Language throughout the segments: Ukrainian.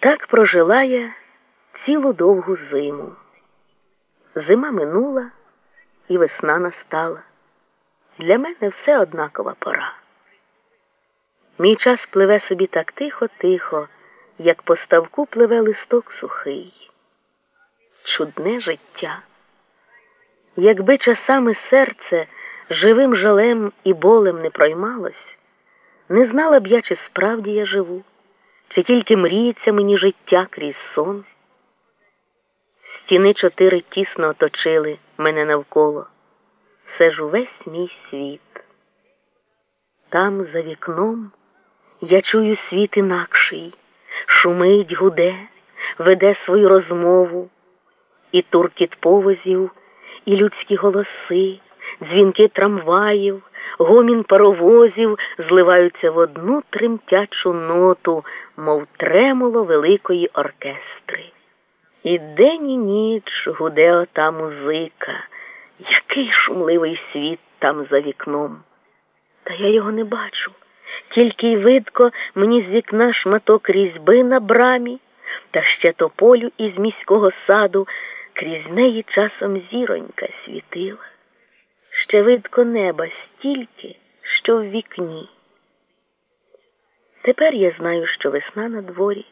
Так прожила я цілу довгу зиму. Зима минула і весна настала. Для мене все однакова пора. Мій час пливе собі так тихо-тихо, як по ставку пливе листок сухий. Чудне життя. Якби часами серце живим жалем і болем не проймалось, не знала б я, чи справді я живу, чи тільки мріється мені життя крізь сон. Стіни чотири тісно оточили мене навколо, все ж увесь мій світ. Там, за вікном, я чую світ інакший, шумить, гуде, веде свою розмову, і туркіт повозів, і людські голоси, дзвінки трамваїв, гомін паровозів зливаються в одну тремтячу ноту, мов тремоло великої оркестри. І день і ніч гуде ота музика, який шумливий світ там за вікном. Та я його не бачу, тільки й видко мені з вікна шматок різьби на брамі, та ще тополю із міського саду крізь неї часом зіронька світила. Ще видко неба стільки, що в вікні. Тепер я знаю, що весна на дворі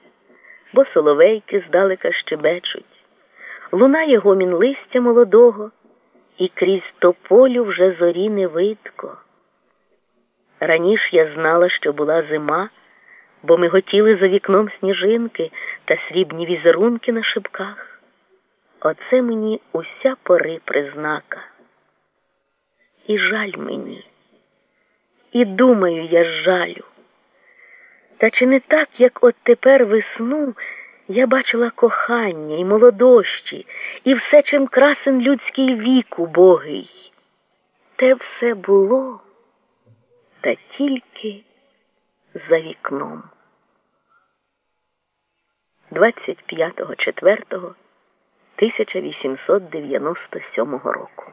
бо соловейки здалека щебечуть, лунає гомін листя молодого, і крізь тополю вже зорі не видко. Раніш я знала, що була зима, бо ми готіли за вікном сніжинки та срібні візерунки на шибках. Оце мені уся пори признака. І жаль мені, і думаю, я жалю. Та чи не так, як от тепер весну я бачила кохання і молодощі, і все, чим красен людський вік убогий? Те все було, та тільки за вікном. 25.04.1897 року